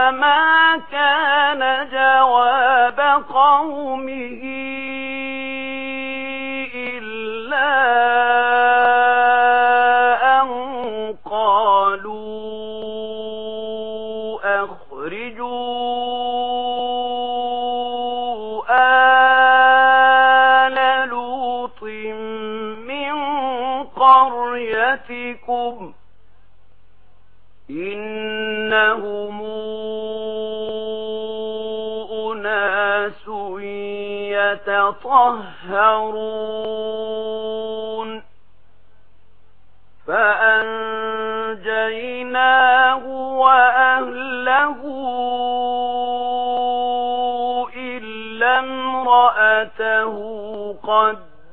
فما كان جواب قومه إلا أن قالوا أخرجوا آل لوط من قريتكم يتطهرون فأنجيناه وأهله إلا امرأته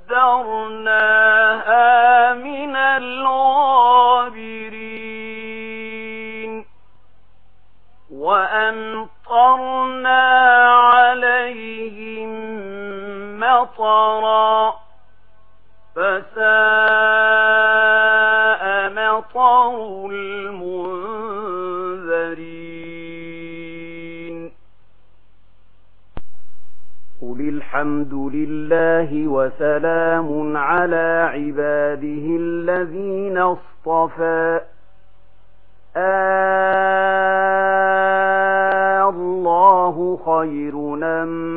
قدرناها من الغابرين وأمطرناها مطرا فساء مطر المنذرين. قل الحمد لله وسلام على عباده الذين اصطفى. آه الله خير نم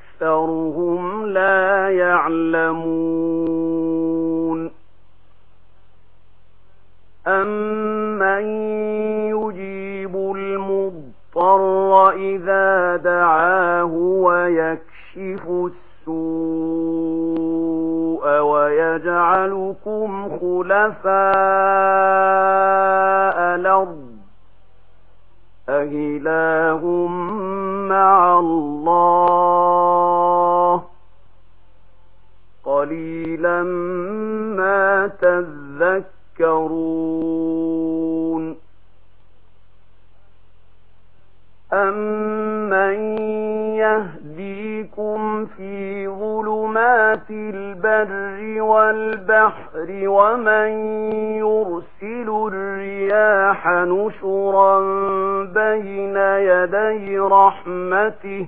أكثرهم لا يعلمون أمن يجيب المضطر إذا دعاه ويكشف السوء ويجعلكم خلفاء الأرض أهلاهم مع الله لما تذكرون أمن يهديكم في ظلمات البر والبحر ومن يرسل الرياح نشرا بين يدي رحمته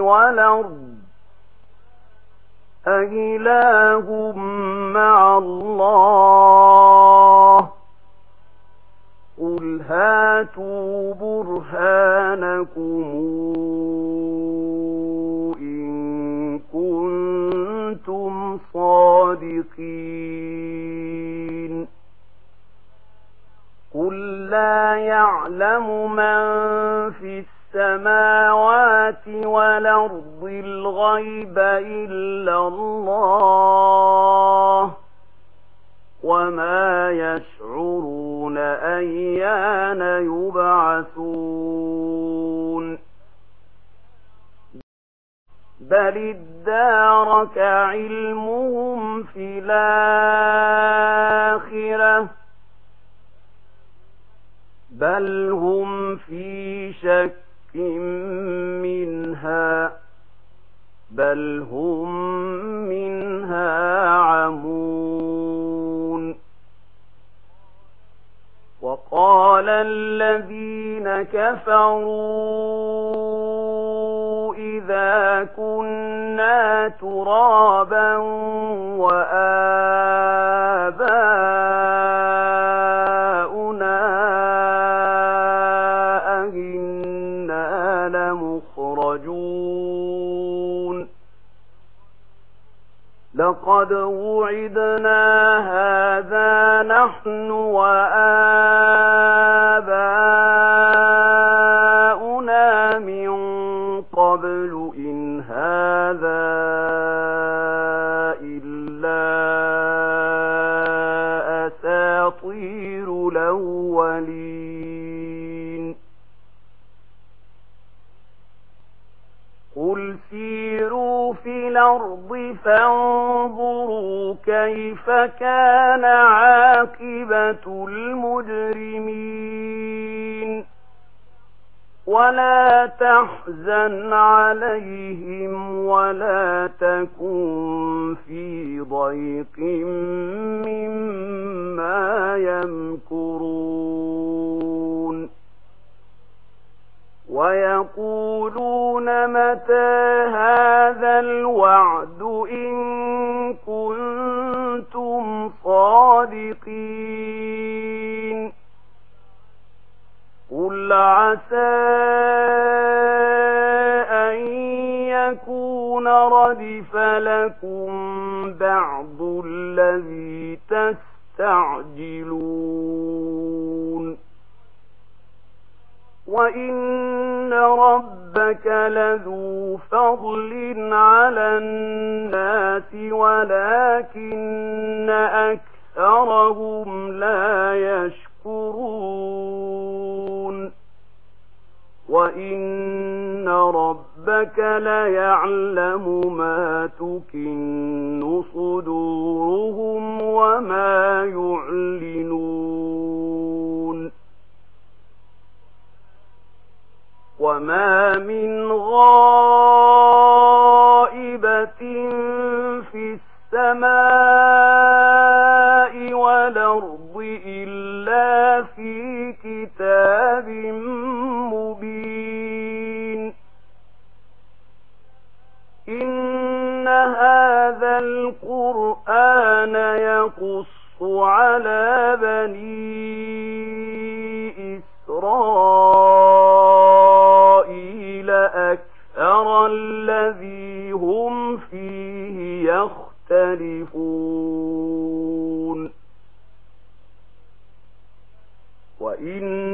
والأرض. أإله مع الله. قل هاتوا برهانكم إن كنتم صادقين. قل لا يعلم من في السماوات السَّمَاوَاتِ وَالْأَرْضِ الْغَيْبَ إِلَّا اللَّهُ وَمَا يَشْعُرُونَ أَيَّانَ يُبْعَثُونَ بَلِ ادَّارَكَ عِلْمُهُمْ فِي الْآخِرَةِ بَلْ هُمْ فِي شَكٍّ بل هم منها عمون وقال الذين كفروا إذا كنا ترابا وآباؤنا أهنا لمخرجون لقد وعدنا هذا نحن وآباؤنا من قبل إن هذا فانظروا كيف كان عاقبة المجرمين. ولا تحزن عليهم ولا تكن في ضيق مما يمكرون. ويقولون متى المتقين. قل عسى أن يكون ردف لكم بعض الذي تستعجلون. وَإِنَّ رَبَّكَ لَذُو فَضْلٍ عَلَى النَّاسِ وَلَكِنَّ أَكْثَرَ وهم لا يشكرون وإن ربك ليعلم ما تكن صدورهم وما يعلنون وما من غالب كتاب مبين إن هذا القرآن يقص على بني إسرائيل أكثر الذي هم فيه يختلفون وَإِنَّ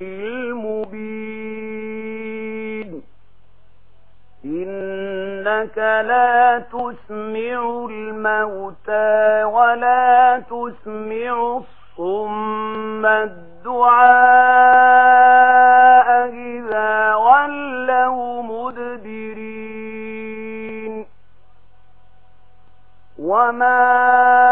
الحق المبين. إنك لا تسمع الموتى ولا تسمع الصم الدعاء إذا ولوا مدبرين. وما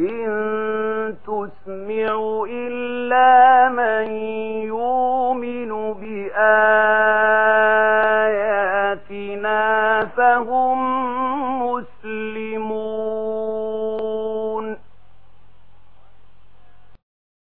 إن تسمع